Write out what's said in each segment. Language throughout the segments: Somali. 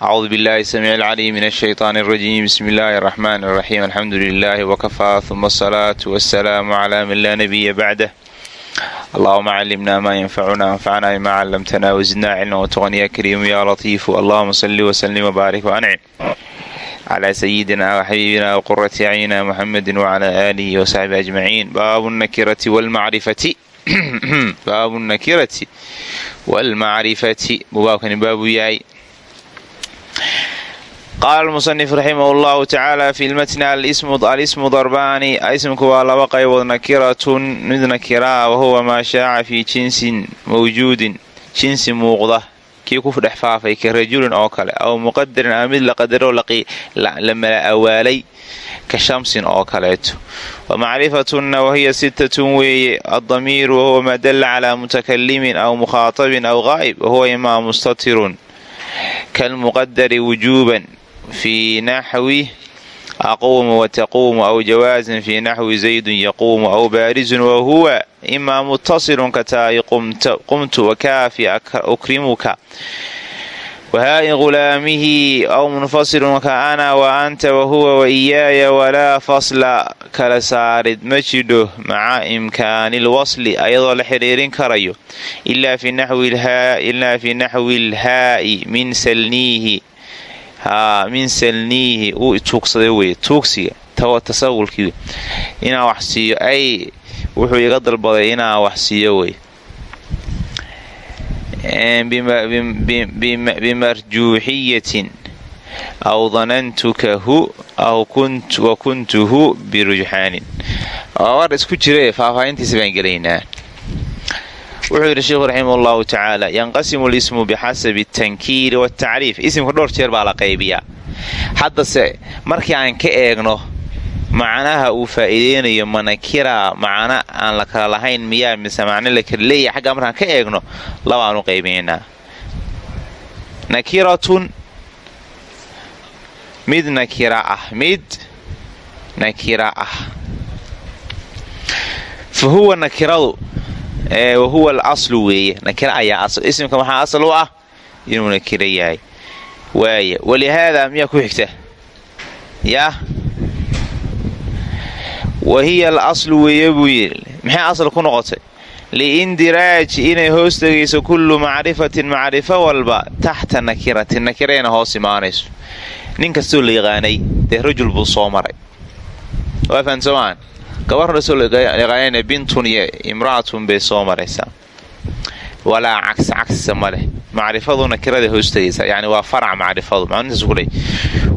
acuudu billahi samiic alcaliim min ashaytaani alrajiim bismi illaahi araxmaan araxiim alxamdu lilaahi wakafaa huma asalaatu wasalaamu calaa man laa nabiya bacdah allahuma calimna maa yanfacuna anfacna bima calamtana wasidna cilma watuqan ya kariimu ya latiifu allahuma salli wslim wbaarik wancim calaa sayidina waxabiibina wqurati acyina muxamedi wcala aalihi wasaxbi ajmaciin baabu nakirati wlmacrifati baabu nakirati waalmacrifati bubaabkani baabuu yahay qaala musanif raximah llahu tacaala fi lmatni alismu darbaani ismku waa laba qaybood nakiratun mid nakiraa wahuwa maa shaaca fii jinsin mawjuudin jinsi muuqda kii ku dhex faafay ka rajulin oo kale aw muqadarin ama mid la qadaro la mala awaalay ka shamsin oo kaleeto wa macrifatunna wahiya sittatun weeye addamiiru wahuwa maa dalla calaa mutakalimin aw mukhaatabin aw qaa'ib wahuwa imaa mustatirun kalmuqadari wujuuban fii naxwi aquumu wataquumu aw jawaazin fii naxwi zaydun yaquumu aw baarizun wahuwa imaa muttasilun kataa'i qumtu wakaafi ukrimuka wahaa'i ghulaamihi aw munfasilun ka ana wa anta wahuwa wa iyaaya walaa fasla kala saarid ma jidho maca imkaani lwasli ayadoo la xidhiirin karayo ilaa fi naxwi lhaa'i min salniihi min salniihi uu tuugsaday wey tuugsiga tasawulkii inaa wax siiyo. Ay wuxuu iga dalbaday inaa wax siiyo wey bimarjuuxiyatin aw danantukahu aw wa kuntuhu birujxaanin war isku jire faahfaahintiisa baan gelaynaa wuxuu yidhi sheikhu raximah llahu tacaala yanqasimu lismu bixasabi tankiiri watacriif isimka dhowr jeer baa la qaybiyaa. Haddase markii aan ka eegno macnaha uu faa'iideynayo manakira macno aan la kala lahayn miyaa mise macno la kala leeyahay xaggaa markaan ka eegno labaanu qaybinaynaa. Nakiratun mid nakira ah mid nakira ah. Fa huwa nakiradu wahuwa al aslu weeye. Nakira ayaa isimka maxaa asal u ah? Inuu nakiro yahay. Waaya walihaada miyaa ku xigta? Yaa? Wa hiya al aslu weeye buu yidhi. Maxay asal ku noqotay? Liindiraaj inay hoos tegayso kullu macrifatin macrifo walba taxta nakiratin nakirayna hoos imaanayso. Nin kastoo la yaqaanay dee rajul buu soo maray. Waa fahamsamaan gabar bintun iyo imra'atun bay soo maraysaa. Walaa cagsi cagsisa ma leh. Macrifadu nakirada hoos tegaysa yani waa farac macrifadu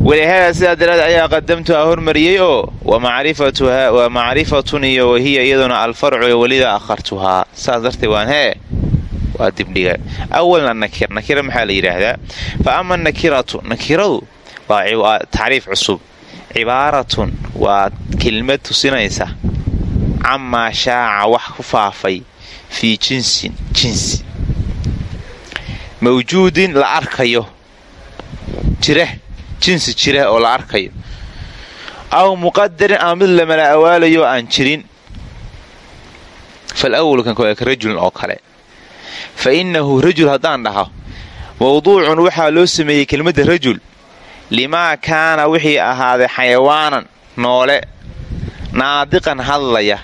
walihaada sidaa daraad ayaa qadamtuha hormariyey oo wa macrifatun iyo wahiya iyaduna alfarcu welida akhartuhaa saas darteed waan hee waa dibdhiga awalna nakir nakira maxaa la yidhaahdaa? Fa ama nakiratu nakiradu waa tacriif cusub cibaaratun waa kelmad tusinaysa camaa shaaca wax ku faafay fii jinsin jinsi. Mawjuudin la arkayo jira jinsi jira oo la arkayo. Aw muqadarin ama mid lamala awaalayo aan jirin. Fal awalkan ka rajulin oo kale. Fa innahu rajul haddaan dhaho mawduucun waxaa loo sameeyey kelmadda rajul limaa kaana wixii ahaaday xayawaanan noole naadiqan hadlaya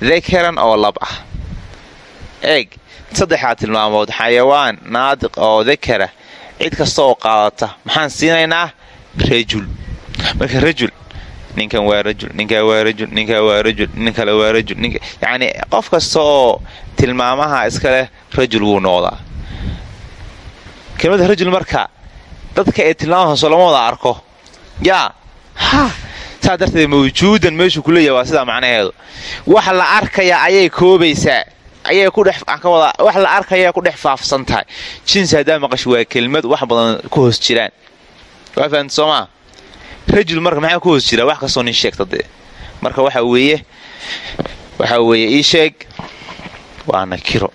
dakaran oo lab ah. Eeg saddexaa tilmaamood xayawaan naadiq oo dakara cid kasta oo qaadata. Maxaan siinaynaa? Rajul. Marka rajul ninkan waa rajul ninkaa waa rajul ninkaa waa rajul nin kale waa rajul yacni qof kasta oo tilmaamaha iska leh rajul wuu noqdaa kelmada rajul marka dadka ee tilmaamahaasoo lama wada arko. Yaa saa darteed mawjuudan meeshuu ku leeyahay waa sidaa macnaheedu. Wax la arkaya ayay koobaysaa. Ayay wax la arkaya ku dhex faafsan tahay jinsi haddaa maqasho waa kelmad wax badan ku hoos jiraan. Waa fahamta soomaa rajul marka maxaa ku hoos jira? Wax kastoo nin sheegta marka waxa weeye waxaa weeye ii sheeg waa nakiro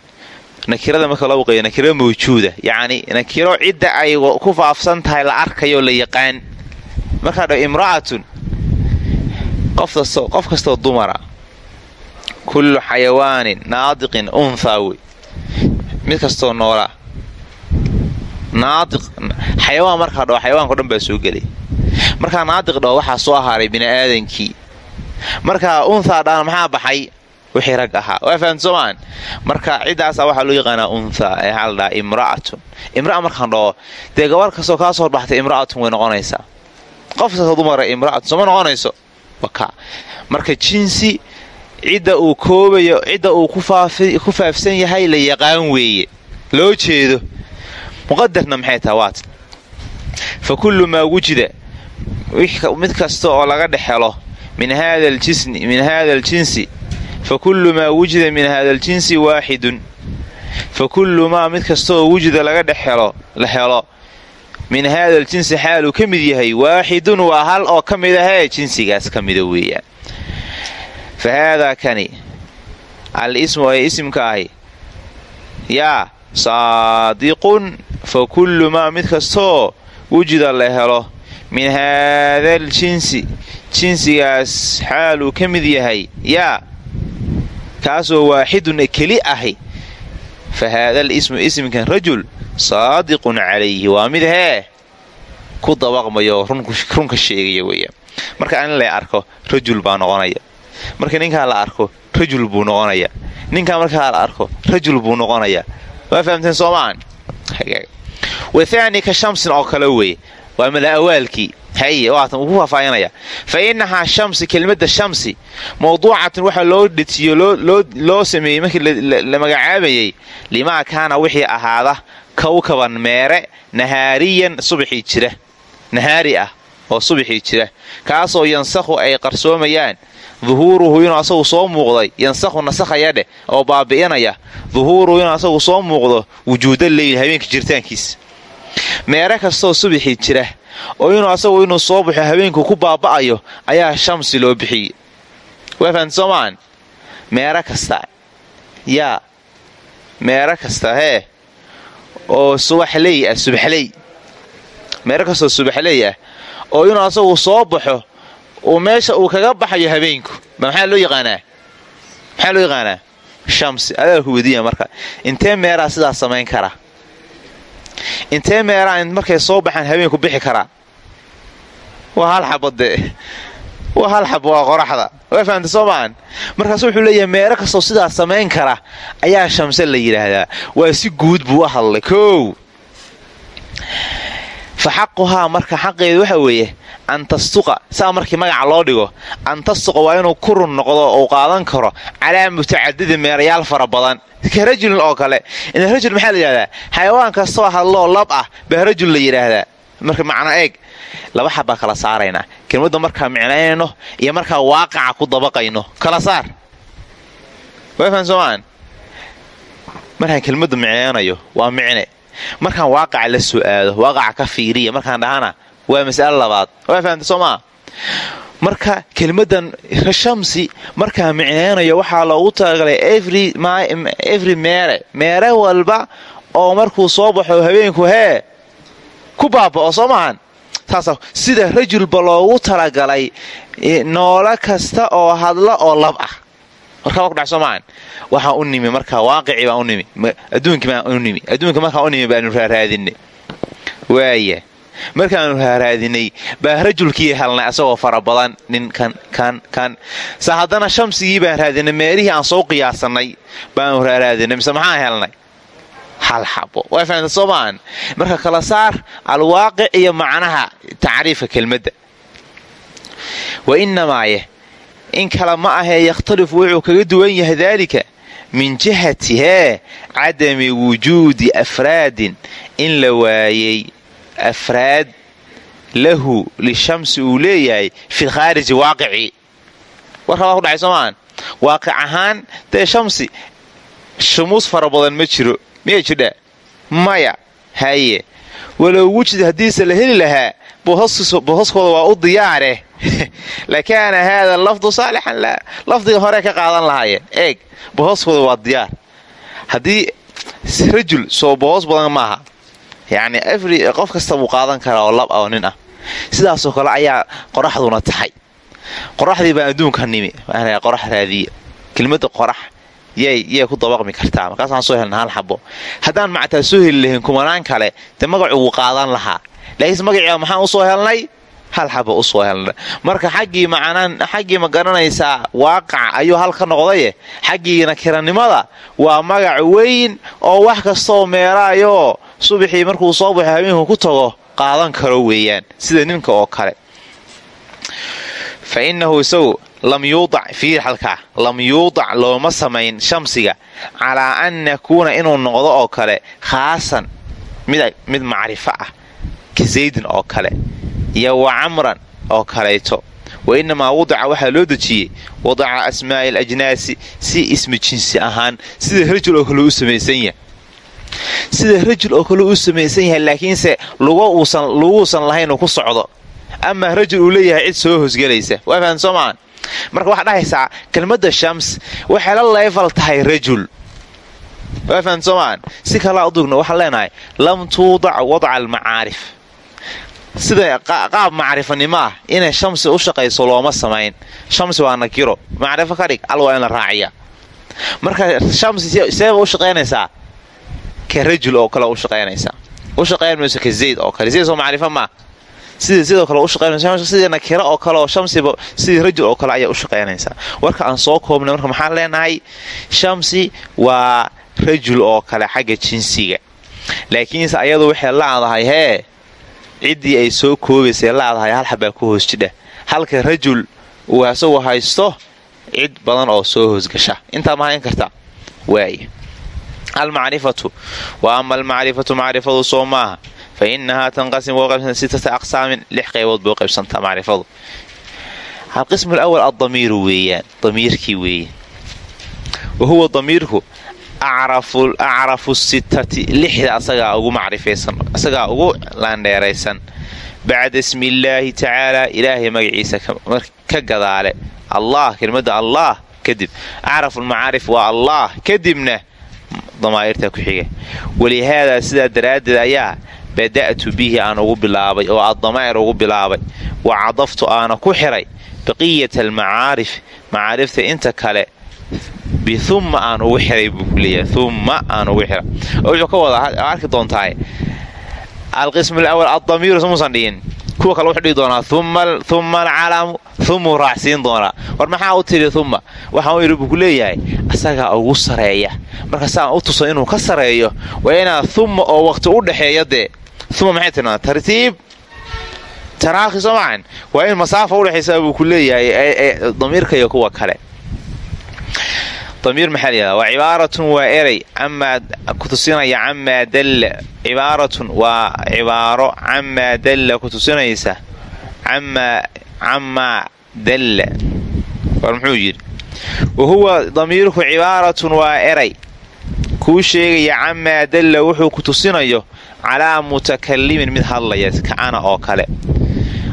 nakirada marka loo qeeyo nakiro mawjuuda. Yacni nakiro cidda ay ku faafsan tahay la arkayo la yaqaan. Markaa dha imra'atun. Qof kastoo dumara. Kullu xayawaanin naadiqin unthaa wey mid kastoo noolaa naadiq xayawaan markaa dhaho xayawaanka o dhan baa soo gelay. Markaa naadiq dhaho waxaa soo ahaaray bini'aadankii markaa unthaa dhaan maxaa baxay wixii rag ahaa. Waa fahamta soomaan marka ciddaasa waxaa loo yaqaanaa unthaa ee waxaa la dhahaa imra'atun. Imra'a markaan dhaho dee gabar kastoo kaa soo horbaxtay imra'atun way noqonaysaa. Qof kastoo dumara imra'atun sooma noqonayso? Waka. Marka jinsi cidda uu koobayo cidda uu ku faafsan yahay la yaqaan weeye. Loo jeedo. Muqadarna maxay taha waat fa kullu maa wujida. Mid kasta oo laga dhexelo min hada aljinsi fa kullu maa wujida min hada aljinsi waaxidun fa kullu maa mid kasta oo wujida laga dhexelo la helo min haada aljinsi xaaluu ka mid yahay waaxidun waa hal oo ka mid ahee jinsigaas ka mida weeyaan fa haadaa kani al ismu ee isimka ahi yaa saadiqun fa kullu maa mid kastaoo wujida la helo min haada aljinsi jinsigaas xaaluu ka mid yahay yaa kaasoo waaxidun keli ahi. Fa haada ismu isimkan rajul saadiqun calayhi. Waa mid hee ku dabaqmayo runka sheegaya weya marka in la arko rajul baa noqonaya. Marka ninkaa la arko rajul buu noqonaya. Ninkaa markaa la arko rajul buu noqonaya. Waa fahamteen soomaan? Wathaani ka shamsin oo kale weye waa malaawaalkii haye waatan ku faahfaahinaya fa innahaa shamsi kelmadda shamsi mawduucatan waxaa loo dhetiyo loo sameeyey markii la magacaabayay limaa kaana wixii ahaada kawkaban meere nahaariyan subaxii jira. Nahaari ah oo subaxii jira. Kaasoo yansakhu ay qarsoomayaan. Duhuuruhu inuu asagu soo muuqday yansakhu nasakhaya dheh oo baabi'inaya. Duhuuruhu inuu asagu soo muuqdo wujuuda leyl habeenka jiritaankiisa meere kastooo subaxii jira oo inuu asagu inuu soo baxo habeenku ku baaba'ayo ayaa shamsi loo bixiyey. Waa fahamta soomaan meere kasta. Yaa meere kasta hee oo subaxley ah subaxley. Meere kastoo subaxley ah oo inuu asagu soo baxo uu meesha uu kaga baxayo habeenku. Maxaa loo yaqaanaa? Maxaa loo yaqaanaa? Shamsi. Adaa ku marka. Intee meeraa sidaa samayn kara intee meeraa markay soo baxaan habeenku bixi karaa? Waa hal xabade waa hal xab waa qoraxda. Waa fahamta soo maan markaasu wuxuu leeyahay meero kastoo sidaa samayn kara ayaa shamse la yidhaahdaa. Waa si guud buu u hadlay. Kow fa xaquhaa marka xaqeedu waxa weeye an tastuqa saa markii magaca loo dhigo an tastuqa waa inuu ku run noqdo uu qaadan karo calaa mutacadidi meerayaal fara badan. Ka rajulin oo kale ina rajul maxaa la yidhahdaa? Xayawaan kastoo hadloo lab ah baa rajul la yidhaahdaa. Marka macna eeg laba xabbaa kala saaraynaa kelmadda markaa micnaynayno iyo markaa waaqaca ku dabaqayno. Kala markaan waaqaca la soo aado waaqaca ka fiiriya markaan dhahana waa mas'alo labaad. Waa fahamta soo maa marka kelmaddan shamsi markaa micnaynayo waxaa loogu talagalay every meere meere walba oo markuu soo baxo habeenku hee ku baaba'o soo maahan saasa sida rajulba loogu talagalay noolo kasta oo hadla oo lab ah markaa waa ku dhac soo maahan waxaan u nimi markaa waaqicii baan u nimi. Adduunkii baan u nimi. Adduunka markaan u nimi baanu raaraadinay waaya markaanu raaraadinay baa rajulkii helnay asagoo fara badan nin kan kan kan. Sa haddana shamsigii baan raadinay meelihii aan soo qiyaasanay baanu raaraadinay mise maxaan helnay? Hal xabo. Waa fahamta soo marka kala saar alwaaqic iyo macnaha tacriifka kelmadda. Wa inamaaye in kale ma ahee yakhtalifu wuxuu kaga duwan yahay daalika min jihati hee cadami wujuudi afraadin in la waayey afraad lahu lishamsi uu leeyahay fi lkhaariji waaqicii warkabaa ku dhacay soo maahan waaqic ahaan dee shamsi shumuus fara badan ma jiro miya jidha maya haye walow wujid haddiise la heli lahaa boosaskooda waa u diyaare lakaana haada lafdu saalixan la lafdiga hore ka qaadan lahaayeen eeg boosaskooda waa diyaar haddii rajul soo boos badan maaha yacni every qof kasta buu qaadan karaa oo lab oo nin ah sidaasoo kale ayaa qoraxduna tahay qoraxdii baan adduunka nimi qorax raadiya kelmadda qorax ku dabaqmi kartaa markaasaan soo helna hal xabo haddaan mactaa soo heli lahayn kumanaan kale dee magacu wuu qaadan lahaa laakiinse magacii maxaan u soo helnay hal xaba u soo helna. Marka xaggii ma garanaysaa waaqaca ayuu hal ka noqdaye xaggii nakiranimada waa magac weyn oo wax kastoo meelaayoo subaxii markuu soo baxo habeenku ku tago qaadan karo weeyaan sida ninka oo kale. Fa innahu isagu lam yuudac fiir halkaa lam yuudac looma samayn shamsiga calaa an nakuuna inuu noqdo oo kale khaasan mid macrifo ah ka oo kale iyo wa camran oo kalayto wa innamaa wadaca waxaa loo dejiyey wadaca asmaa'i alajnaasi si ismi jinsi ahaan sida rajul oo kale u samaysan yahay. Sida rajul oo kale u samaysan yahay laakiinse luguusan lahayn uu ku socdo. Amaa rajul uu leeyahay cid soo hosgelaysa waa fahan soo maan marka waxaa dhahaysaa kelmadda shams waxay la leefal tahay rajul. Waa fahan soo maan si kalaa udugna waxaan leenahay lam tuudac wadca almacaarif sida qaab macrifanimo ah inay shamsi u shaqayso looma samayn. Shamsi waa nakiro. Macrifo ka dhig al waa in la raaciya. Marka shamsi seeba u shaqaynaysaa ka rajul oo kale u shaqaynaysaa. U shaqayn mayso ka zayd oo kale. Sidaasoo macrifo maa sidii sidoo kale u shaqaynaysa sidii nakiro oo kale oo shamsiba sidii rajul oo kale ayaa u shaqaynaysaa. Warka aan soo koobnay marka maxaan leenahay shamsi waa rajul oo kale xagga jinsiga. Laakiinse ayadu waxay laadahay hee ciddii ay soo koobaysay laadahay hal xabaa ku hoos jidha. Halka rajul uu asagu haysto cid badan oo soo hoosgasha intaa ma hayn karta? Waaya almacrifatu. Wa ama almacrifatu macrifadu soo maaha. Fa inahaa tanqasim waa qaybsanta sittata aqsaamin. Lix qaybood bay u qaybsantaa macrifadu. Alqismu alawal addamiiru weeyaan. Damiirkii weeye wa huwa damiirku acrafu sittati lixda asagaa ugu macrifaysan asagaa ugu laandheeraysan bacda ismi illaahi tacaalaa ilaahay magaciisa ka gadaale allah kelmadda allah kadib acrafulmacaarif waa allah kadibna damaa'irta ku xiga walihaadaa sidaa daraaddeed ayaa bada'tu bihi aan ugu bilaabay oo addamaa'ir ugu bilaabay wa cadaftu aana ku xiray baqiyata almacaarif macaarifta inta kale biumma aan ugu xiray buu ku leeyahay umma aan ugu xira oo wuxuu ka wadaa arki doontaa alqismu alawal addamiiru smuusan dhigin kuwa kale wuxuu dhigi doonaa umma alcalamu umuu raacsiin doonaa. War maxaa u tiri umma waxaan u yidhi buu ku leeyahay asagaa ugu sareeya. Marka saan u tuso inuu ka sareeyo waa inaad umma oo waqti u dhexeeya dee. Umma maxay tirnaa tartiib? Taraakhi soo waa in masaafa udhexaysaa buu ku leeyahay damiirka iyo kuwa kale damiir maxaa layihahda waa cibaaratun waa erey. Amaa kutusinaya camaa dalla cibaaratun waa cibaaro camaa dalla kutusinaysa camaa dalla war muxuu yidhi? Wa huwa damiirku cibaaratun waa eray kuu sheegaya camaa dalla wuxuu ku tusinayo calaa mutakalimin mid hadlaya kacana oo kale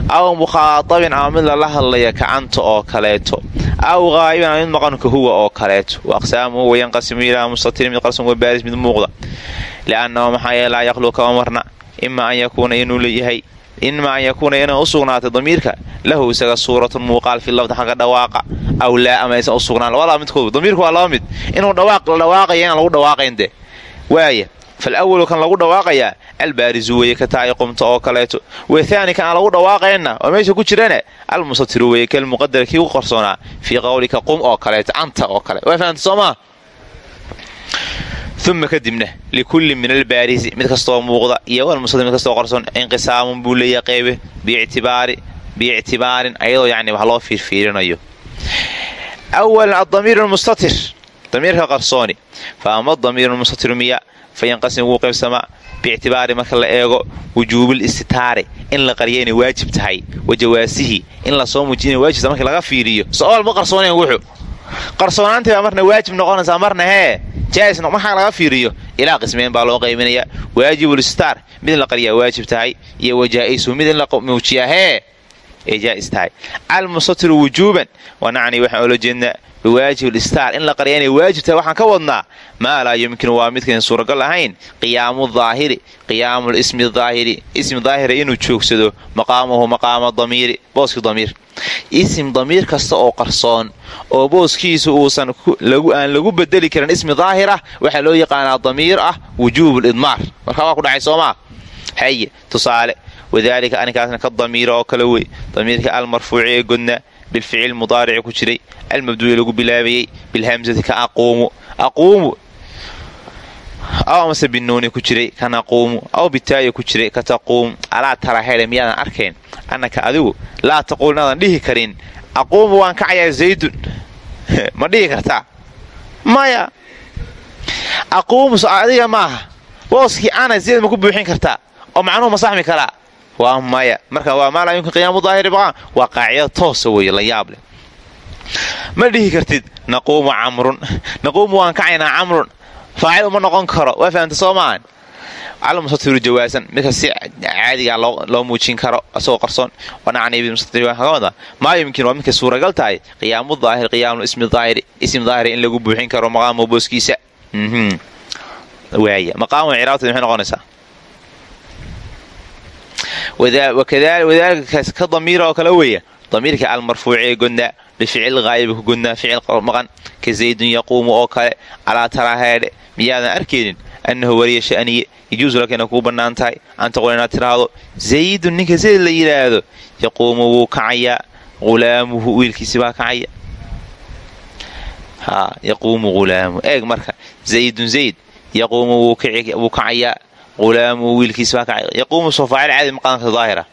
aw mukhaatabin ama mid lala hadlaya kacanta oo kaleeto aw qaa'iban ama mid maqanka huwa oo kaleeto wa aqsaamuhu wayanqasimu ilaa mustatirin mid qarsan wabaaris mid muuqda li'annahu maxaa yeele laa yakhluq kama marna ima an yakuuna inuu leeyahay ima an yakuuna inay u sugnaatay damiirka lahu isaga suuratun muuqaal fi lafdi xagga dhawaaqa aw laa ama aysan u sugnaan labadaa midkood damiirku waa laba mid inuu dhawaaq la dhawaaqaya inaan lagu dhawaaqayn de waaya falawalu kan lagu dhawaaqayaa albaarisu weeye ka taai qumta oo kaleeto wathaani kan aan lagu dhawaaqaynna oo meesha ku jirane almusatiru weeye kalmuqadara kii u qarsoonaa fii qawlika qum oo kaleeto anta oo kale waa fahamta soo maa uma kadibna likulli min albaarisi mid kastoo muuqda iyo walmusatir mid kastoo qarsoon inqisaamun buu leeya qeybe biictibaarin ayadoo yani wax loo fiirfiirinayo awalan adamiir miya fayanqasim wuu qaybsamaa biictibaari marka la eego wujuubil istitaari in la qarya waajib tahay wa jawaasihii in la soo muujiya inay waajibta markii laga fiiriyo so'aal ma qarsoonayn wuxuu qarsoonaantii baa marna waajib noqonaysaa marna hee jaais markaa laga fiiriyo ilaa qismeen baa loo qaybinayaa waajibul istaar mid in la qaryaa waajib tahay iyo wajaa'isu mid in la muujiyaa hee ay jaa'is tahay almusatiru wujuuban wanacni waxaan oola jeednaa biwaajib listaar. In la qarya inay waajib tahay waxaan ka wadnaa maa laa yumkinu waa midkayn suuragal ahayn. Qiyaamu daahiri qiyaamu lismi daahiri ismi daahira inuu joogsado maqaamahu maqaama damiiri booski damiir. Isim damiir kasta oo qarsoon oo booskiisu uusan aan lagu bedeli karin ismi daahir ah waxaa loo yaqaanaa damiir ah wujuubulidmaar markaa waa ku dhacay soomaa haye tusaale. Wadaalika arrinkaasna ka damiira oo kale wey. Damiirka almarfuuci ee godna bilficil mudaarici ku jiray almabduu'i lagu bilaabayey bilhamsati ka aquumu aquumu aw amase binuuni ku jiray ka naquumu aw bitaayi ku jiray ka taquum alaa tara hele miyaadan arkayn annaka adigu laa taquul inaadan dhihi karin aquumu waan kacayaa zaydun ma dhihi kartaa maya aquumu so adiga maaha booskii ana zayd ma ku kartaa oo macnuhu ma saxmi karaa waa maya. Marka waa maa laa yumkin qiyaamu daahiri baqaan waa qaacida toosa weeye la yaab leh. Ma dhihi kartid naquumu camrun. Naquumu waan kacaynaa camrun. Faacil uma noqon karo. Waa fahamta soo maahan almusatiru jawaasan midka si caadigaa loo muujin karo asagoo qarsoon. Wanacnibmusatiwada maa yumkin waa midkay suuragal tahay. Qiyaamu daahir qiyaamu ismi daahiri. Ism daahiri in lagu buuxin karo maqaamo booskiisa. Waaya. Maqaamu ciraabteed maxay noqonaysaa wadaalikaas ka damiira oo kale weeya damiirka almarfuuci ee godnaa bificil haa'ibi ku godnaa ficil maqan ka zaydun yaquumu oo kale calaa taraheedhe miyaadan arkaynin annahu wariya sha'niye yajuusu laka inay kuu bannaan tahay an taqul inaad tidhaahdo zaydun ninka zayd la yidhaahdo yaquumu wuu kacayaa hulaamuhu wiilkiisi baa kacaya yaquumu hulaamu eeg marka zaydun zayd yaquumu wuu kacayaa hulaamuhu wiilkiisi baa kacaya yaquumu soo faacil caadi maqaamka daahira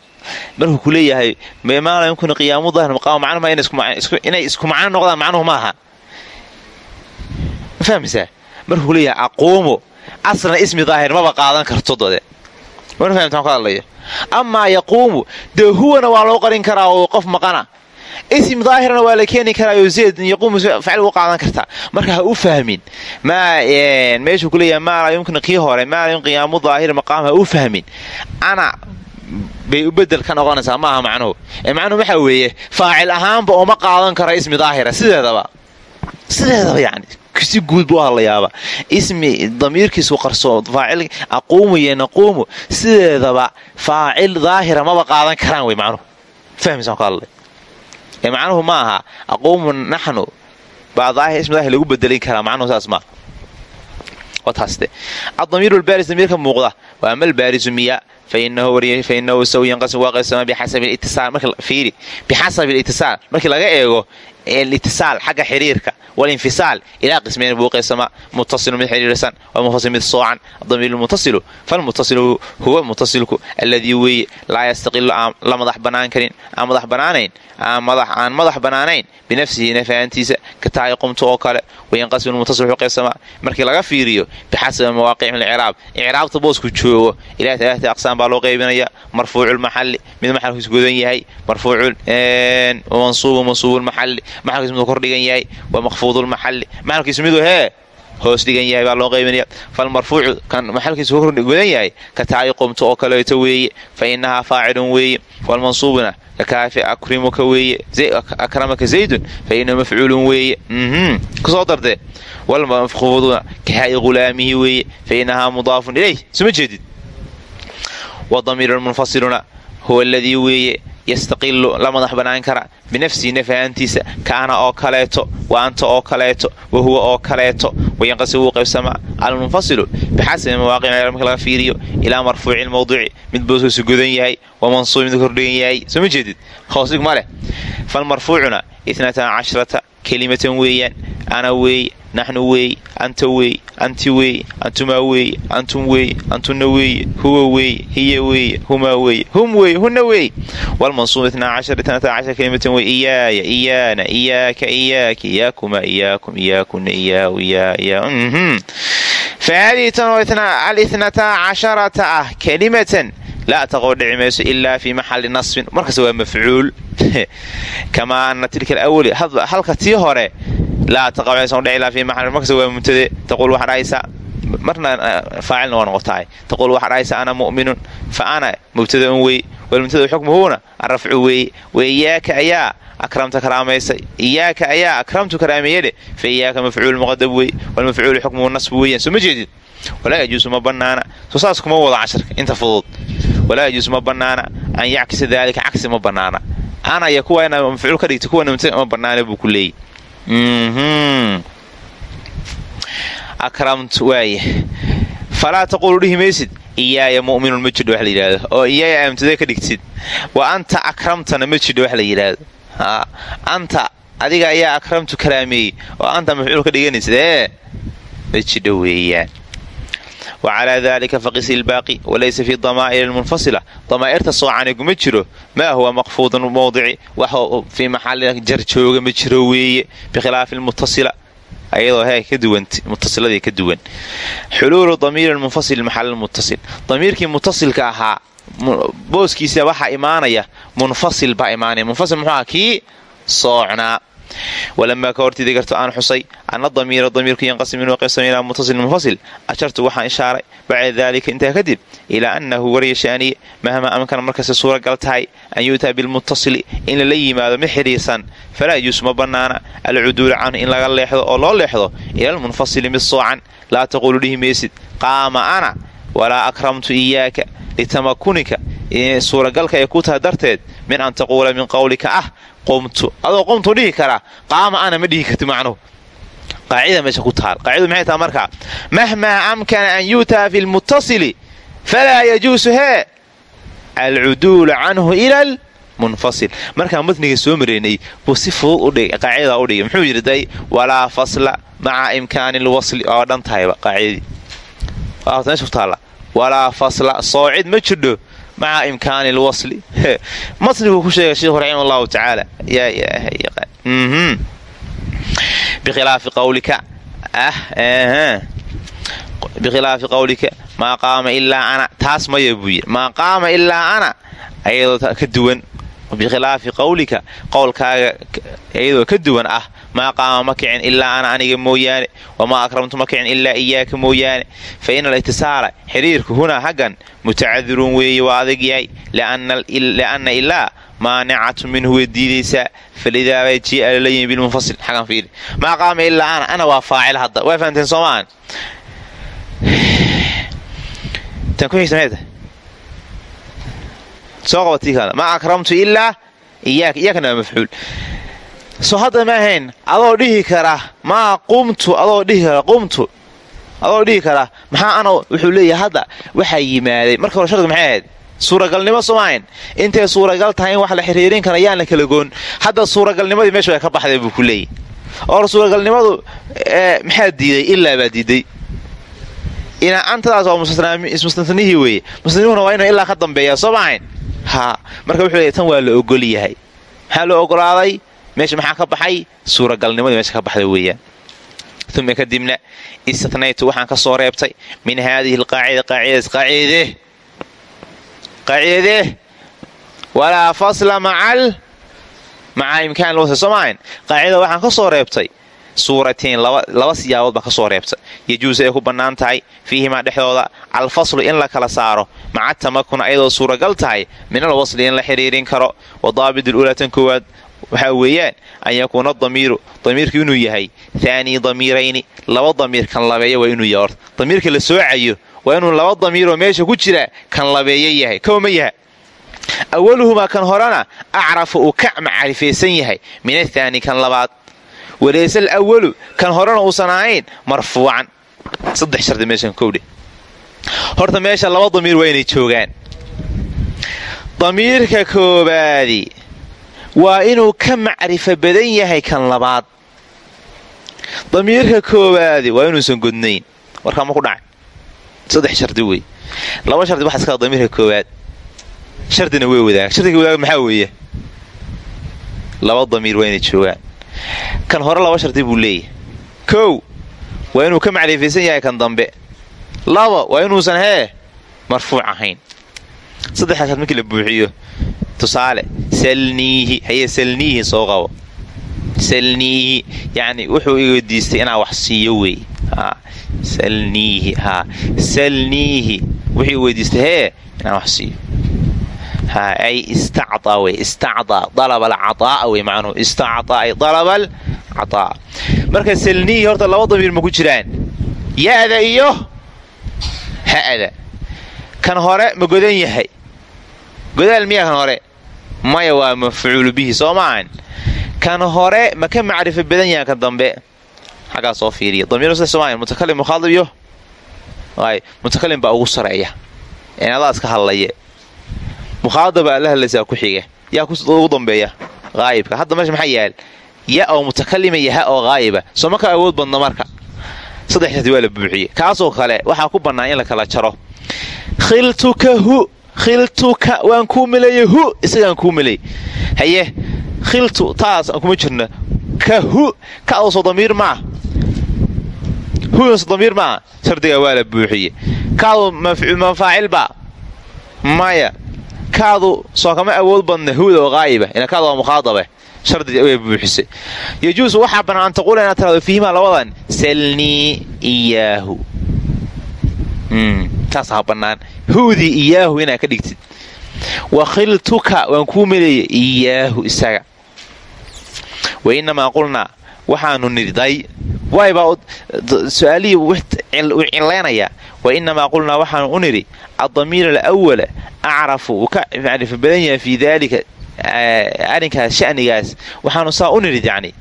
markuu ku leeyahay maala yumkinu qiyaamu daahir maqaama macnuhu inay isku macno noqdaan macnuhu maaha ma fahmaysaa markuu ku leeyahay aquumu aslan ismi daahir maba qaadan karto dode mana fahamtaan ka hadlayo amaa yaquumu dee huwana waa loo qarin karaa oo qof maqana ism daahirana waa la keeni karaayo zayd yaquumu facil u qaadan kartaa marka ha u fahmin meeshuu ku leeyahay maa laa yumkin kii hore maa laa yumkin qiyaamu daahir maqaam ha u fahmin. Ana bay u bedel ka noqonaysaa maaha macnuhu. Macnuhu waxaa weeye faacil ahaanba uma qaadan karo ismi daahira sideedaba. Sideedaba yani si guud buu hadlayaaba. Ismi damiirkiisu qarso faacil aquumu iyo naquumu sideedaba faacil daahira maba qaadan karaan wey macnuhu ma aha aquumu naxnu. Baa daahir ismi daahir lagu bedelin karaa macnuhu saas maaha waa taaste adamiiru albaaris damiirka muuqda. Waa ama albaarisu miya fainahu saw yanqasim waa qaybsama bixasabi litisaal markii laga eego litisaal xagga xiriirka walinfisaal ilaa qismeyn buu qaybsamaa muttasilun mid xiriirsan waa munfasil mid soocan adamiiru lmuttasilu falmuttasilu huwa muttasilku alladii weeye laa yastaqilu aan la madax banaan karin aan madax banaanayn aan madax banaanayn binafsihi nafahantiisa ka tahay qumta oo kale wayanqasimu lmuttasil wuxuu qaybsamaa markii laga fiiriyo bixasabi mawaaqic icraab icraabta boosku joogo ilaa alaata aqsaam baa loo qaybinaya marfuuculmaxali mid maxalkiisu godan yahay mansuubu mansuubulmaxali maxalkiisu miduu kordhigan yahay wa maqfuudulmaxali maxalkiisu miduu hee hoos dhigan yahay baa loo qaybinaya falmarfuucu kan maxalkiisu godan yahay ka tahay qumta oo kaleeto weeye. Fa inahaa faacilun weeye. Walmansuubuna kakaafi akrimuka weeye. Akramaka zaydun fa inahu mafcuulun weeye. Kusoo dardee walmafquuduna kahaa'i ghulaamihi weeye. Fa inahaa mudaafun ilayh suma jeedid? Wadamiiru lmunfasiluna huwa aladii weeye yastaqilu la madax bannaan kara. Binafsihi nafahantiisa kaana oo kaleeto wa anta oo kaleeto wa huwa oo kaleeto wayanqasib wuu qaybsamaa almunfasilu bixasabi mawaaqic marka laga fiiriyo ilaa marfuuci mawduuci. Mid booskiisu godan yahay wa mansuubi mid kordhigan yahay. Soo ma jeedid hoosdhig ma leh falmarfuucuna itnata cashrata kelimatan weeyaan ana weey naxnu weey anta weey anti weey antumaa weeye antum weeye antuna weeye huwa weeye hiya weeye humaa weeye hum weeye huna weeye walmansuub kelimatan wey iyaaya iyaana iyaaka iyaaki iyaakuma iyaakum iyaakuna iyaa iyaa fahadihi tanoo alitnataa casharata ah kelimatan laa taqoo dhici mayso ilaa fii maxali nasbin markaas waa mafcuul kamaa ana tilka alawali halka tii hore laa taqailaa fi maal markas waa mubtade taquul waxaa dhahaysaa marna faacilna waa noqotahay taquul waxaa dhahaysa ana mu'minun fa ana mubtadaun wey walmubtada xukmuhuuna arafcu weeye waiyaaka ayaa akramta karaamaysay iyaaka ayaa akramtu karaameeyedhe fa iyaaka mafcuul muqadab wey walmafcuulu xukmuhu nasbu weeyaan soo ma jeedid walaa yajuusu kuma wada casharka inta fudud walaa yajuusu ma bannaana an yackisa daalika cagsi ma bannaana anaya kuwa ina mafcuul ka dhigta kuwana ma bannaana buu ku leeyay. Akramtu waaya falaa taquulu dhihi maysid iyaaya mu'minun ma jidho wax la yidhaahdo oo iyaaya amtade ka dhigtid. Wa anta akramtana ma jidho wax la yidhaahdo. Anta adiga ayaa akramtu karaameeyey oo anta mafcuul ka dhiganaysid ee? Ma jidho weeyaan wa calaa dalika faqis ilbaaqi walaysa fi damaa'ir lmunfasila damaa'irta soocaniguma jiro maa huwa maqfuudun mawdici wax fii maxalli jar jooga ma jiro weeye bikhilaafi lmutasila ayadoo he ka duwan mutasiladii ka duwan xuluulu damiiri munfasil maxal muttasil damiirkii mutasilka ahaa booskiisa waxaa imaanaya munfasil baa imaanaya munfasil walamaa ka hortii digarto aan xusay ana damiira damiirku yanqasim inuu qaybsama ilaa mutasil munfasil ashartu waxaan ishaaray bacda daalika intaa kadib ilaa annahu warya shaaniye mahma amkana markasta suuragal tahay an yu'taa bilmutasili in lala yimaado mid xidhiirsan falaa yajuusu ma bannaana alcuduulu canhu in laga leexdo oo loo leexdo ilalmunfasili mid soocan laa taquulu dhihi maysid qaama ana walaa akramtu iyaaka litamakunika suuragalka ay ku tahay darteed min an taquula min qawlika ah qumtu adoo qumtu dhihi karaa qaama ana ma dhihi karti macnuhu qaacida meesha ku taal. Qaacidadu maxay taha markaa mahmaa amkana an yu'taa fi lmutasili falaa yajuusu hee alcuduulu canhu ila almunfasil. Markaan matniga soo maraynay buu si fudud qaacidadaa u dhigay. Muxuu yidhi walaa fasla maca imkaani lwasli oo dhan tahayba qaacidadii meesha ku taalla. Walaa fasla soocid ma jidho maca imkaani lwasli matniguu ku sheegay sheikhu raxima allahu tacaala bikhilaafi qawlika bikhilaafi qawlika maa qaama ilaa ana taas maya buu yidhi maa qaama ilaa ana ayadoo ka duwan bikhilaafi qawlika qowlkaaga iyadoo ka duwan ah maa qaama ma kicin ilaa ana aniga mooyaane wamaa akramtu ma kicin ilaa iyaaka mooyaane fa ina alitisaala xidhiirku hunaa haggan mutacadirun weeye waa adag yahay lianna ilaa maanicatu minhu way diidaysaa falidaa bay jii'a lala yimi bilmunfasil xagan fiiri maa qaama ilaa ana ana waa faacil hadda waa fahamteen meeta soo qabatii maa akramtu ilaa iyaaka iyaakana waa mafcuul soo hadda ma ahayn adoo dhihi kara maa qumtu adoo dhihi kara qumtu adoo dhihi kara maxaa ana wuxuu leeyahay hadda? Waxaa yimaaday. Marka hore shardi maxay ahayd? Suuragalnimo soomaahayn intay suuragal tahay in wax la xiriirin kara yaan la kala goon. Hadda suuragalnimadii meesha way ka baxday buu ku leeyahy or suuragalnimadu maxaa diiday? Ilaa baa diiday. Ina antadaas waa mustanihii weeye. Mustanihuna waa inuu ilaa ka dambeeya soo maahayn ha marka wuxuu leeyahy tan waa la ogol yahay. Maxaa loo ogolaaday meesha maxaa ka baxay? Suuragalnimadii meesha ka baxday weeyaan. Uma kadibna istatnaytu waxaan ka soo reebtay min haadihi alqaacida qaacidadaas qaacidadee qaacidadee walaa fasla macal maca imkaan lwasl soo maahayn. Qaacidada waxaan ka soo reebtay. Suuratiin laba siyaabood baan ka soo reebtay. Yajuusu ay ku bannaan tahay fiihimaa dhexdooda alfaslu in la kala saaro maca tamakun ayadoo suuragal tahay min alwasli in la xidhiirin karo wa daabit ulula tan koowaad waxaa weeyaan an yakuuna damiiru damiirku inuu yahay. Haanii damiirayni laba damiir kan labeeya waa inuu yahay. Damiirka la soocayo waa inuu laba damiiroo meesha ku jira kan labeeya yahay. Kow ma yaha awaluhumaa kan horena acrafa uu ka macrifaysan yahay. Min athaani kan labaad. Walayse alawalu kan horena uusan ahayn marfuucan. Saddex shardi meeshan kowdhe horta meesha laba damiir waa inay joogaan. Damiirka koobaadi waa inuu ka macrifo badan yahay kan labaad. Damiirka koobaadi waa inuusan godnayn. Warkaa ma ku dhacay. Saddex shardi wey. Laba shardi waxa iska damiirka koobaad shardina way wadaaga shardiga wadaaga maxaa weeye? Laba damiir waa inay joogaan. Kan hore laba shardi buu leeyahay kow waa inuu ka macrifaysan yahay kan dambe. Laba waa inuusan hee marfuuc ahayn. Saddexdaa markii la buuxiyo tusaale salniihi haye salniihi soo qabo. Salniihi yacni wuxuu iweydiistay inaa wax siiyo wey. Salniihi haa salniihi wuxuu weydiistay hee inaan wax siiyo. Ay istacaa wey istacaa dalaba alcaaa'a wey macnuhu istacaa ay dalaba alcaaa'a marka salniyi horta laba damiir ma ku jiraan. Ya'da iyo ha'da. Kan hore ma godan yahay godaal miyaa kan hore maya waa mafcuulu bihi soo kan hore ma ka macrifo badan yahan kan dambe. Xaggaa soo fiiriya damiir soma mutakalim mukhaaib iyo mutakalim baa ugu sareeya adaa iska hadlaye. Mukhaadaba la hadlaysaa ku xiga yaa ugu dambeeya. Haayibka hadda meesha maxaa yaal? Ya oo mutakalima iyo ha oo haayiba soo ma ka awood badna marka? Saddexdaasi waa la buuxiye. Kaasoo kale waxaa ku bannaan in la kala jaro. Khiltuka hu khiltuka waan kuu milaye hu isagaan kuu milay. Haye khiltu taas aan kuma jirno ka hu kaadusoo damiir maa huso damiir maaha shardigaa waa la buuxiye. Kaadu mafaacilba maya kaadu soo kama awood badna huda oo haa'iba ila kaadu waa mukhaadabe shardi way buuxisay. Yajuusu waxaa bannaan an taquula inaad tiraado fiihimaa labadan. Salnii iyaahu taasaa bannaan. Huudii iyaahu inaad ka dhigtid. Wa khiltuka waan kuu meleeyey iyaahu isaga. Wa innamaa qulnaa waxaanu nidday waybaa su'aalihii u cilaynaya wa inamaa qulnaa waxaanu u nidhi addamiir alawala acrafu wuu ka macrifo badan yahay fii daalika arrinkaas shanigaas. Waxaanu saa u nidhi yani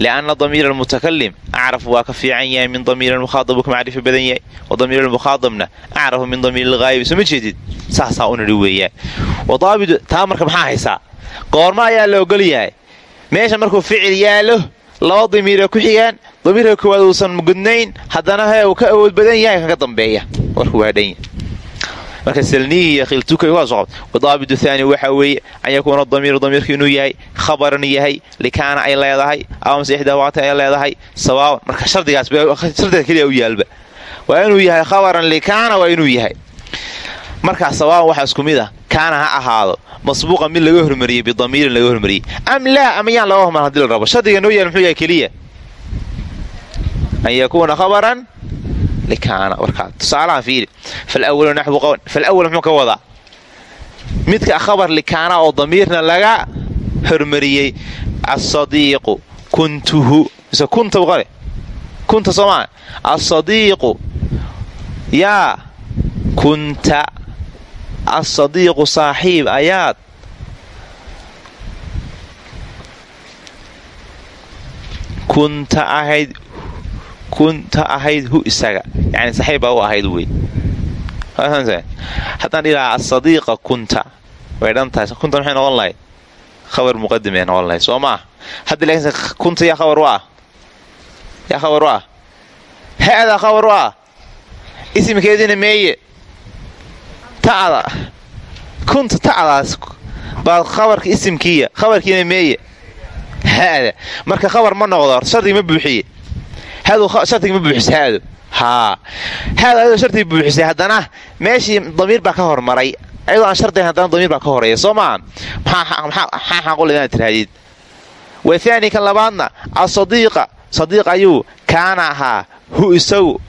lianna damiir almutakalim acrafu waa ka fiican yahay min damiir almukhaadab wuu ka macrifo badan yahay wa damiir almukhaadabna acrafu min damiir alghaayibi soo ma jeedid saasaa u nidhi weeyaan wadaabidu taa marka maxaa haysaa goorma ayaa la ogol yahay meesha markuu ficil yaalo laba damiira ku xigaan damiirka koowaad uusan gudnayn haddana he uu ka awood badan yahay kaga dambeeya warku marka salnihi iyo khiltuka waa soqob wadaabidu thaani waxaa weeye an yakuuna damiiru damiirku inuu yahay khabaran yahay likaana ay leedahay amase ixdaa waqti ay leedahay sawaaban marka shardigaas shardiga keliya u yaalba. Waa inuu yahay khabaran likaana waa inuu yahay. Markaa sawaaban waxaa isku mid ah kaana ha ahaado masbuuqa mid laga hormariyey bidamiirin laga hormariyey. Am laa ama yaan laga hormar haddii la rabo. Shardiga noo yaal muxuu yahay keliya? An yakuuna khabaran falawal muxuu ka wadaa? Midka khabar likaana oo damiirna laga hormariyey asadiiqu kuntuhu mise kunta qole kunta soomaa asadiiqu yaa kunta asadiiqu saaxiib ayaad kunta ahayd kunta ahayd hu isaga. Yani saxiib baa u ahayd wey. Haddaan dhilahaa asadiiqa kunta. Way dhan tahay. Kunta maxay noqon lahayd khabar muqadim ay noqon lahayd soo maah hadda laakiinse kunta yaa khabar u ah? Yaa khabar u ah? Ha'daa khabar u ah? Isimkeediina meeye? Ta'da kunta ta'daas baa khabarka isimkiiya khabarkiina meeye? Ha'da marka khabar ma noqdo shardig ma buuxiye shardig ma buuxisa haado haa haado ayadoo shardig buuxisay haddana meeshii damiir baa ka hormaray ayadoo aan shardigan haddana damiir baa ka horreeya soo maaha maxaa xaqul inaad tirahdid wa thaani kan labaadna asadiiqa sadiiq ayuu kaana ahaa hu isagu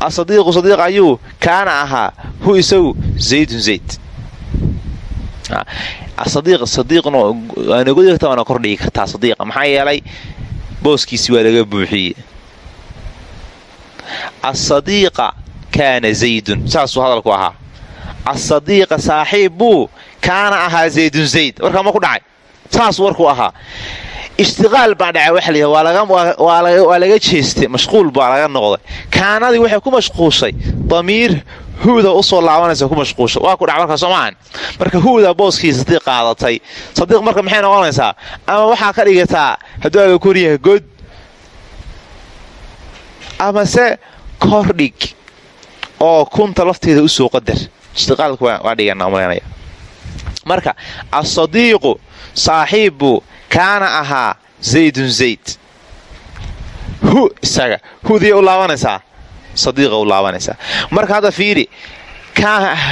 asadiiqu sadiiq ayuu kaana ahaa hu isagu zaydun zayd asadiiq sadiiqna waana godi kartaa waana kordhigi kartaa sadiiqa maxaa yeelay booskiisi waa laga buuxiye asadiiqa kaana zaydun. Saasuu hadalku ahaa. Asadiiqa saaxiib buu kaana ahaa zaydun zayd. Warkaa ma ku dhacay. Saasuu warku ahaa. Ishtiqaal baa dhacay waxa layidhah waa laga jeestay mashquul baa laga noqday. Kaanadii waxay ku mashquushay damiir huuda u soo laabanaysa ku mashquusha waa ku dhac marka soo marka huuda booskii sadiiq qaadatay. Sadiiq marka maxay noqonaysaa ama waxaa ka dhigataa hadduu aga koryahay god? Amase kordhig oo kunta lafteeda u soo qadar? Ishtiqaalka waa dhigana malaynaya marka asadiiqu saaxiibbu kaana ahaa zaydun zayd. Hu isaga hudiya u laabanaysaa sadiiqa u laabanaysaa marka hadda fiiri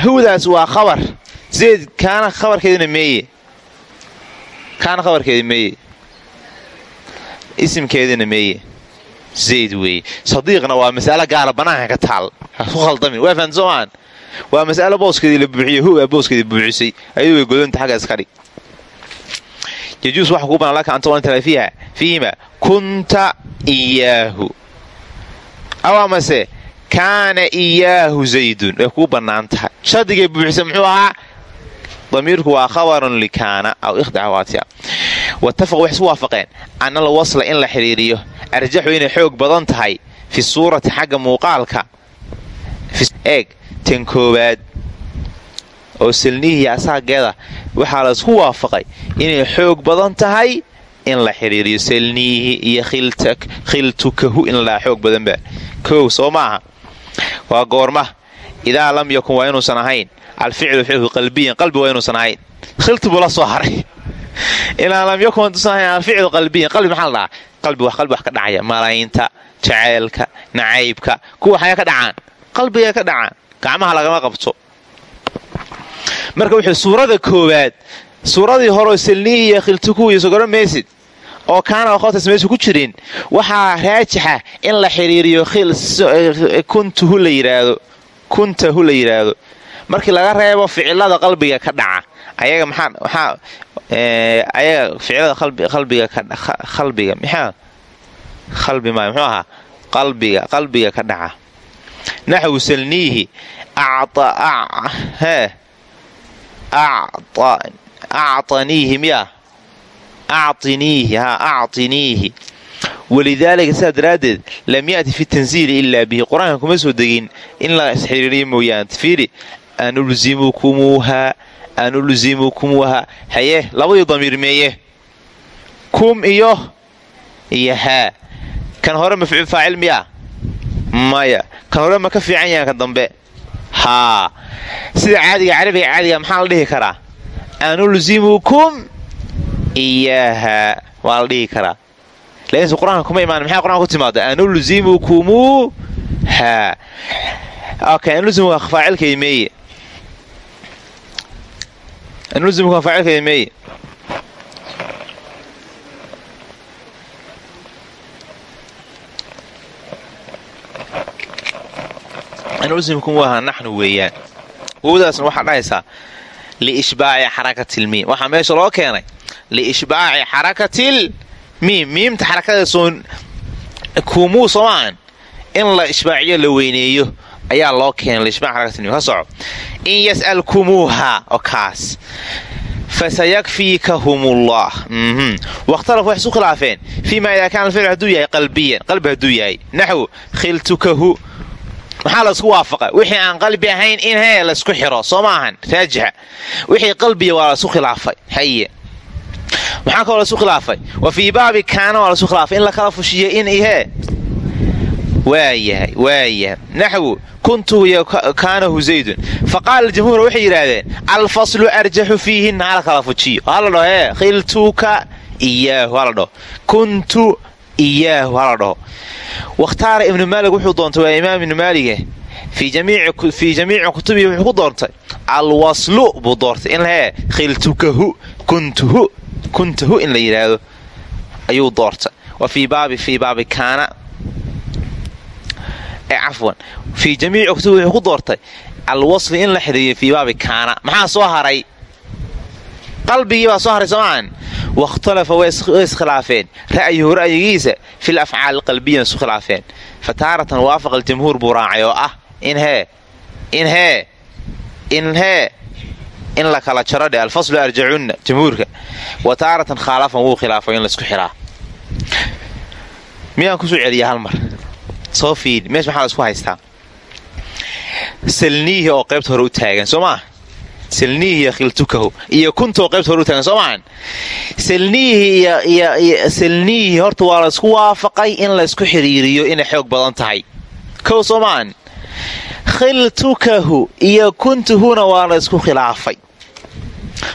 hudaas waa khabar. Zayd kaana khabarkeedina meeye. Kaana khabarkeedi meeye. Isimkeedina meeye. Zayd weeye. Sadiiqna waa mas'alo gaala bannaanka ka taal. Ku khaldamin waa fahan soomaan? Waa mas'alo booskeedii la buuxiye. Hu baa booskeedii buuxisay? Ayuu way godonta xagga iska dhig. Yajuus waxa kuu banaan laka an fiiha. Fiihima kunta iyaahu aw amase kaana iyaahu zaydun. Way kuu bannaan tahay. Shardigay buuxisa muxuu ahaa? Damiirku waa khabarun likaana aw ikhdacawaatiha watafaqu waxay isu waafaqeen. Ana alwasla in la xidhiiriyo arjaxu inay xoog badan tahay fi suurati xagga muuqaalka. Eeg tan koowaad. Oo salnihiiyo asaageeda waxaa la isku waafaqay inay xoog badan tahay in la xidhiiriyo salniihi iyo khiltukahu in la xoog badanba kow soo maaha. Waa goorma. Idaa lam yakun waa inuusan ahayn. Alficlu ficilku qalbiyan qalbi waa inuusan ahayn. Khiltu buu soo haray. Idaa lam yakun intuusan ahayn alficlu qalbiyan qalbi maxaa la qalbi wax qalbi wax ka dhacaya. Malaynta jaceylka nacaybka kuwa waxaya ka dhacaan. Qalbiga ka dhacaan. Gacmaha lagama qabto. Marka wuxuu suurada koowaad suuradii horeo salnihi iyo sogoro mesid oo kaana oqotas meesha ku jirin waxaa raajixa in la xidhiiriyo kuntahu kuntahu la yidhaahdo markii laga reebo ficilada qalbiga ka dhaca. Ayaga ficilada qalbiga ka dhaca. Naxwu salniihi hee acaniihi miya aciniihi ha aciniihi walidaalika sidaa daraaddeed lam ya'ti fi tansiili ilaa bihi qur'aanka kuma soo degin in la isxiriiriyo mooyaane fiiri anulzimukumuuha anulzimukumuuha haye labadii damiir meeye kum iyo iyo haa kan hore mafcuul miya maya kan hore ma ka fiican yahan kan dambe haa sida caadiga carabiga caadiga maxaa la dhihi karaa anulzimukum iyaaha waa la dhihi karaa lakiinse qur'aanka kuma imaan maxay qur'anka ku timaada anulzimukumu haa okay anulzimuka faacilkay meeye anulzimuka faacilkay meeye anulzimkum waaha naxnu weeyaan wowdaasna waxaa dhahaysaa liishbaaci xarakatilmiim waxaa meesha loo keenay? liishbaaci xarakatil miim miimta xarakadasoon kumuu somaan in la ishbaaciyo la weyneeyo ayaa loo keenay liishbaaci xarakatilmiim ka soco in yas'alkumuuha oo kaas fasayakfiikahumullah wakhtalafu waxay isu khilaafeen fii ma idaa kaana alficlu hadduu yahay qalbiyan qalbi hadduu yahay naxwu khiltukahu maxaa laysku waafaqa wixii aan qalbi ahayn in hee laysku xiro soo maahan? Raajixa. Wixii qalbiya waa laysku khilaafay. Haye maxaa kaloo laysku khilaafay? Wa fii baabi kaana waa laysu khilaafay. In la kala fushiyo in ihee waayahay waayahay. Naxwu kuntu iyo kaanahu zaydun. Fa qaala jamhuur waxay yidhaahdeen alfaslu arjaxu fiihinna hala kala fujiyo. Hala dhaho ee khiltuka iyaahu hala dhaho kuntu iyaahu hala dhaho wakhtaara ibnu maalig wuxuu doontay waa imaam ibnu maalige fii jamiici kutubihi wuxuu ku doontay alwaslu buu doortay in lahee khiltukahu kuntuhu kuntahu in la yidhaahdo ayuu doortay wa fii baabi fii baabi kaana cafwan fii jamiici kutubihi wuxuu ku doortay alwasli in la xidhiiriyo fii baabi kaana maxaa soo haray qalbigii baa soo haray soomaan wakhtalafa way iskhilaafeen ra'yuhu ra'yigiisa fil afcaali qalbiyan isu khilaafeen. Fa taaratan waafaqa aljamhuur buu raacay oo ah in hee in hee in la kala jaro dhe alfaslu arjacunna jamhuurka wa taaratan khaalafan wuu khilaafo in la isku xiraa. Miyaan ku soo celiyaa hal mar? Soo fiid meesha maxaa isku haystaa? Salniihi oo qaybta hore u taagan soo salniihi iyo khiltukahu. Iyo kuntaoo qaybta hore u taagan soo iyo salniihi horta waa laysku waafaqay in laysku xidhiiriyo inay xoog badan tahay. Kow soo khiltukahu iyo kuntuhuna waa laysku khilaafay.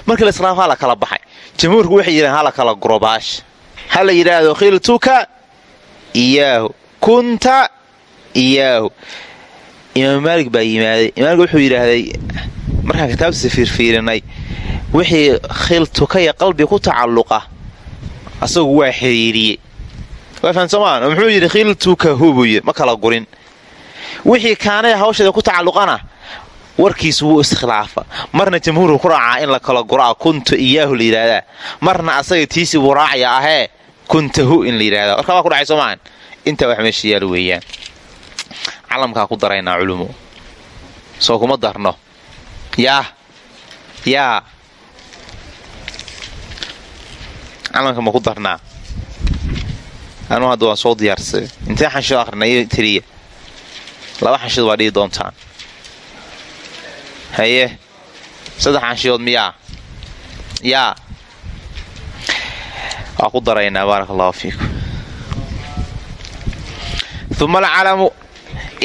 Markii laiskhilaafa ha la kala baxay. Jamhuurku waxay yidhahan ha la kala gurobaash. Ha la yidhaahdo khiltuka iyaahu kunta iyaahu. Imaam maalik baa yimaaday. Imaamk wuxuu yidhaahday markaan kitaabtiisa fiirfiirinay wixii khiltukaya qalbi ku tacalluqa. Asagu waa xiriiriyey. Waa fahamsoomaan oo muxuu yidhi khiltukahu buu yidhi. Ma kala gurin. Wixii kaanaya hawsheeda ku tacalluqana warkiisu wuu iskhilaafa marna jamhuurku ku raacaa in la kala guraa kunta iyaahu la yidhaahdaa. Marna asaga tiisi buu raacaya ahee kuntahu in la yidhahda warkaa waa ku dhacay soomaan intaa wax meesha yaal weeyaan. Calamkaa ku daraynaa culumo soo kuma darno yaa yaa calamka ma ku darnaa? Anuu hadda waan soo diyaarsaday intee xanshido akhrinayo tiriya laba xanshidood waa dhihi doontaan. Haye. Saddex xanshidood miyaa? Yaa waa ku daraynaa. Baaraka allahu fiikum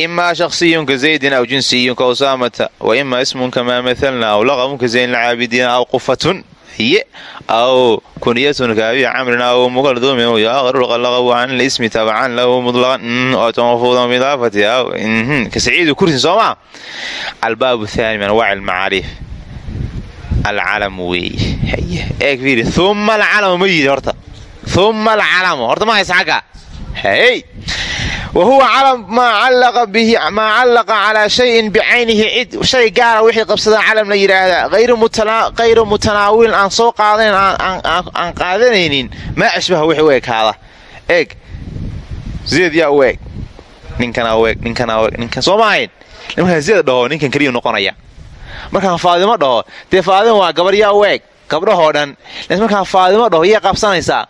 imaa shaksiyun ka zaydin aw jinsiyun ka usaamata wa imaa ismun kamaa mahalna aw laqamun ka zayn lcaabidiina aw qufatun hiye aw kunyatun ka abi camrin aw mukaldumin aw yaqrulqalaqabu can lismi tabacan lahu mudlaqan oto mafuudan bidaafati aw ka saciidu kursin soo maa albaabu thaani min anwaaci almacaariif alcalam weeye eeg fiiri uma alcalamu ma yidhi horta uma alcalamu horta ma haysa xagga hey wa huwa maa callaqa calaa shayin bicaynihi cid shay gaara wixii qabsada calam la yidhaahdaa hayru mutanaawilin aan soo qaadanan aan qaadanaynin. Maa ashbaha wixii u ekaada. Eeg. Zeed yaa u eeg. Ninkanaa u eeg ninkanaa u eeg ninkan soo maahayn markaan zeed dhaho ninkan keliyu noqonaya. Markaan faadimo dhaho dee faadimo waa gabar yaa u eeg. Gabdhahoo dhan. Markaan faadimo dhaho yay qabsanaysaa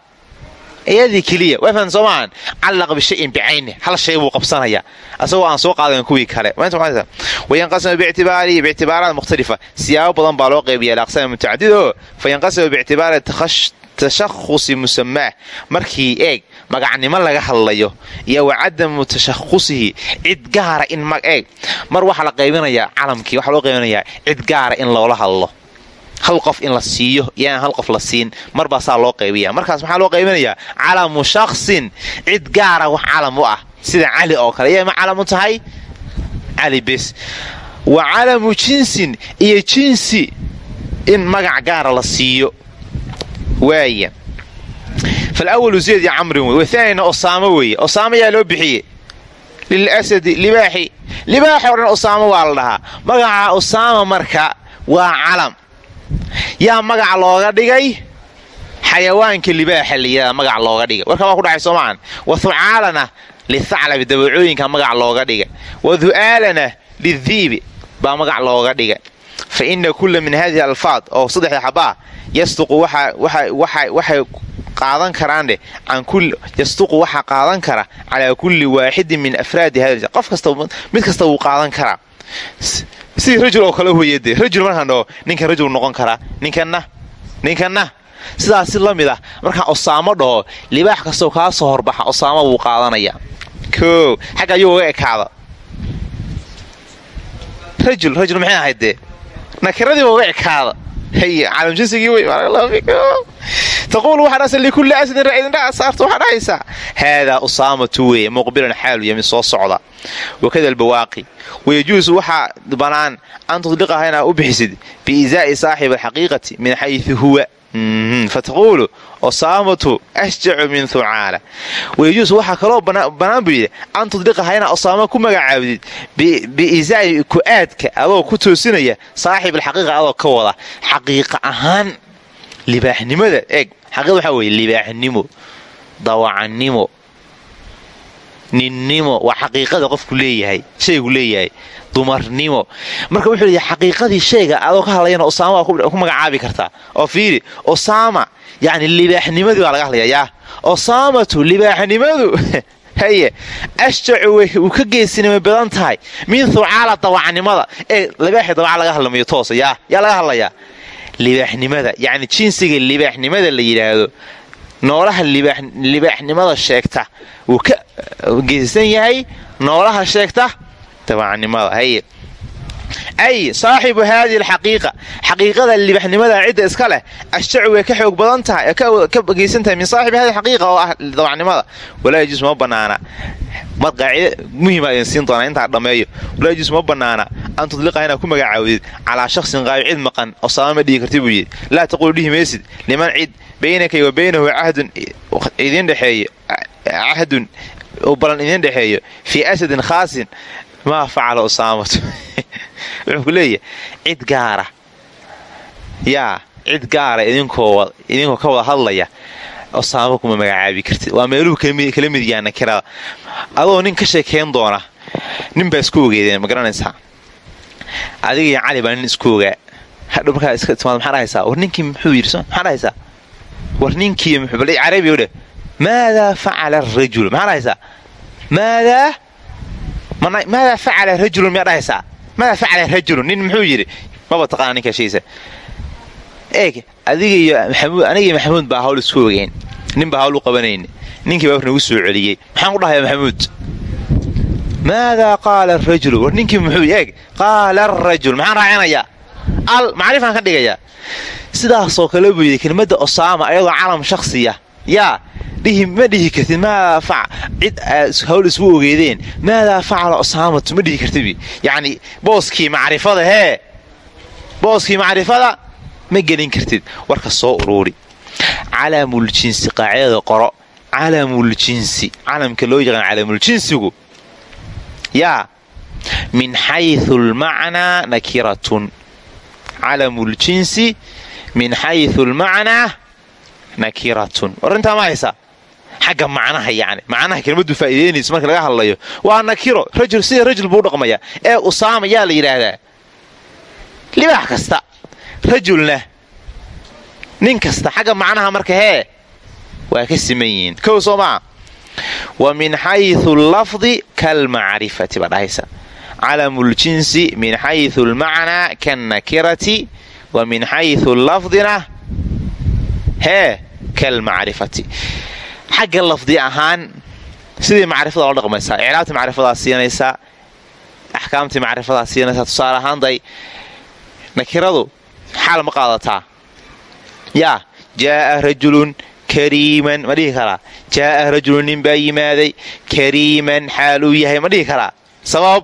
iyadii keliya waa fahan soo maahan callaqa bishayin bicayni hal shay buu qabsanaya. Asagoo aan soo qaadayn kuwii kale. Wayanqasimu biictibaarihi biictibaaraat mukhtalifa siyaabo badan baa loo qaybiya alaqsaam mutacadid oo fayanqasimu biictibaari tashahusi musamaah markii eeg magacnimo laga hadlayo iyo wa cadamu tashahusihi cid gaara in eeg. Mar waxaa la qaybinayaa calamkii waxaa loo qaybinayaa cid gaara in loola hadlo hal qof in la siiyo iyaan hal qof la siin marbaa saa loo qaybiya markaas maxaa loo qaybinayaa? Calamu shaksin cid gaara wax calam u ah. Sida cali oo kale. Iyay ma calam u tahay? Cali bes. Wa calamu jinsin iyo jinsi in magac gaara la siiyo. Waaya falawalu zeyd iyo camrin wey. Wathaanina osaamo weeye osaamo yaa loo bixiye lilasadi libaaxi. Libaaxi o dhan osaamo waa la dhahaa. Magaca osaama marka waa calam yaa magaca looga dhigay? Xayawaanka libaaxa layidhahda magaca looga dhigay. Warka waa ku dhacay soomaan wa hucaalana lithaclabi dabacooyinka magac looga dhiga wa du'aalana lidiibi baa magac looga dhiga fa ina kulla min hadihi alfaad oo saddexda xabaa yasduqu waxay qaadan karaandhe yasduqu waxaa qaadan kara calaa kulli waaxidin min afraadi hada qof kasta mid kasta wuu qaadan karaa sidii rajul oo kale dee rajul markaan dhaho ninkan rajul noqon karaa ninkanna ninkanna sidaasi la mid ah markaan osaamo dhaho libaax kastoo kaa soo horbaxa osaamo wuu qaadanaya. Koo xagga ayuu uga ekaada rajul rajul maxay ahayd dee nakiradiiba uga ekaada taquulu waxaa dhasa likulli asadin racidindhaa saarta waxaa dhahaysaa haadaa usaamatu weeye muqbilan xaalu yami soo socda wakada albawaaqi wayajuusu waxaa bannaan an tudliqaha inaa u bixisid biizaa'i saaxibi alxaqiiqati min xaysu huwa fataquulu osaamatu ashjacu min hucaala wayajuusu waxaa kaloo bannaan buu yidhi an tudliqaha inaa osaamo ku magacaabdid biizaa'i ku-aadka adoo ku toosinaya saaxib alxaqiiqa adoo ka wada. Xaqiiqa ahaan libaaxnimada eeg xaqiiqda waxaa weeye libaaxnimo dawacannimo ninnimo waa xaqiiqada qofku leeyahay shaygu leeyahay dumarnimo. Marka wuxuu leeyahay xaqiiqadii shayga adoo ka hadlayana osaama waa ku magacaabi kartaa oo fiiri osaama yacni libaaxnimadii baa laga hadlayaa yaa. Osaamatu libaaxnimadu haye ashjacu way uu ka geesinimo badan tahay. Min hucaala dawacnimada ee libaaxi dawaca laga hadlamayo toosa yaa yaa laga hadlayaa. Libaaxnimada yacni jinsiga libaaxnimada la yidhaahdo noolaha libaaxnimada sheegta. Wuu ka geysan yahay noolaha sheegta dabacnimada haye ay saaxibu haadihi alxaqiiqa. Xaqiiqada libaaxnimada cidda iska leh ashjacu way ka xoog badan tahay ka geysan tahay min saaxibi hadi xaqiiqa oo ah dabacnimada. Walaa yajuus ma banaana. Mar qaacida muhima idin siin doonaa intaa dhammeeyo walaa yajuus ma banaana. An tudliqa inaad ku magacaawdid calaa shaksin qaabi cid maqan oo saama ma dhihi karti buu yidhi. Laa taquulu dhihi maysid. Liman cid baynaka wa baynahu cahdun idin dhexeeyo dhexeeyo fii asadin khaasin maa facala wuxuu ku leeyahay cid gaara. Yaa cid gaara idinkoo ka wada hadlaya. Osaamo kuma magacaabi kartid. Waa meeluhu kala mid yaha nakirada adoo nin ka sheekayn doona nin baa isku ogeedeen ma garanaysaa? Adiga iyo cali baa nin isku ogaa. Hadhow markaa iska timaad maxaa dhahaysaa? War ninkii muxuu yidhi maxaa dhahaysaa? War ninkii muxuu bal carabi dhe maadaa facala arajul maxaa dhahaysaa? Maadaa maadaa facala rajulun miyaa dhahaysaa maadaa facala rajulun nin muxuu yidhi? Maba taqaana ninkaa shaysa eeg adiga iyo maxamuud baa hawl isku ogeyn nin baa hawl u qabanayni ninkii baa nagu soo celiyey. Maxaan ku dhahayaa maxamuud? Maadaa qaala arajulu war ninkii muxuu eeg qaala arajul maxaan raacinayaa? Al macrifaan ka dhigayaa. Sidaasoo kale buu yidhi kelmadda osaama ayadoo calam shakhsiya. Yaa ma dhihi kartid maadaa cid aad hawl isku ogeedeen. Maadaa facala osaamatu ma dhihi kartid yacni booskii macrifada hee booskii macrifada ma gelin kartid. Warka soo uruuri. Calamuljinsi qaacidada qoro. Calamuljinsi calamka loo yaqaan calamuljinsigu yaa. Min xayu lmacnaa nakiratun. Calamuljinsi min xayu lmacnaa nakiratun. Warintaa ma haysaa xagga macnaha yani macnaha kelmaddu faa'iideynaysa marka laga hadlayo waa nakiro rajul sida rajul buu dhaqmayaa ee usaama yaa la yidhaahdaa libaax kasta rajulna nin kasta xagga macnaha marka hee waa ka siman yihiin. Kow soo maa wa min xayu lafdi kalmacrifati baa dhahaysa. Calamuljinsi min xayu lmacnaa kannakirati wa min xayu lafdina hee kalmacrifati xagga lafdi ahaan sidii macrifada loo dhaqmaysaa icraabtii macrifadaa siinaysaa axkaamtii macrifadaa siinaysaa tusaale ahaanday nakiradu xaal ma qaadataa. Yaa jaaa rajulun kariiman ma dhihi karaa. Jaaa rajulun nin baa yimaaday kariiman xaal uu yahay ma dhihi karaa. Sabab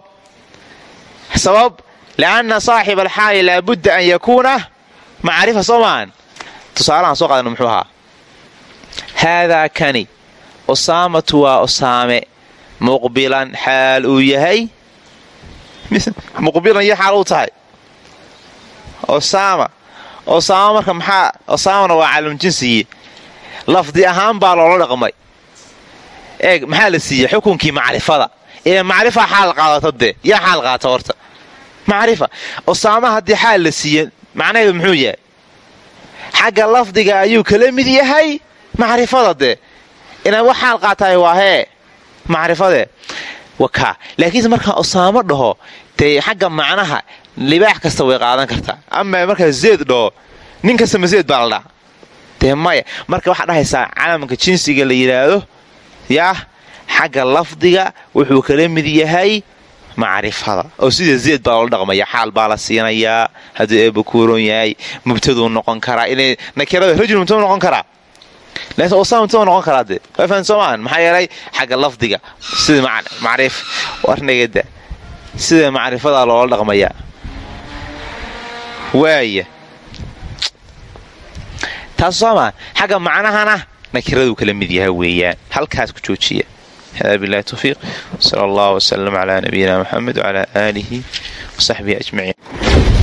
sabab lianna saaxiba alxaali laabudda an yakuuna macrifa soo maahan tusaalahaan soo qaadana muxuu ahaa haadaa kani usaamatu waa usaame muqbilan xaal uu yahay. muqbilan iyo xaal uu tahay. osaama osaama marka maxaa osaamana waa calamjinsigii lafdi ahaan baa loola dhaqmay. eeg maxaa la siiyey xukunkii macrifada. ee macrifa xaal qaadata dee. yaa xaal qaata horta. Macrifa. osaama haddii xaal la siiye macnaheedu muxuu yahay? Xagga lafdiga ayuu kala mid yahay macrifada dee inaan wax xaal qaataay waa hee macrifadee wakaa laakiinse markaa osaamo dhaho dee xagga macnaha libaax kasta way qaadan kartaa. Ama markaa zeed dhaho nin kastama zeed baa marka waxaa dhahaysaa calamka jinsiga la yidhaahdo yaah xagga lafdiga wuxuu kala mid yahay macrifada. Oo sida zeed baa loola dhaqmaya? Xaal baa la siinayaa hadduu eeba kuuron yahay mubtaduu noqon karaa inay nakirada rajul mubtadu noqon karaa mubtadu noqon karaa dee waa fahan soo maahan maxaa yeelay xagga lafdiga sida macrif warnagada sida macrifadaa loola dhaqmayaa waaya taas soo maa xagga macnahana nakiraduu kala mid yaha weeyaan halkaas ku joojiya hada bilahi tawfiiq sala allah wslm cla nabiyina mxamed wcla aalihi wsaxbihi ajmaciin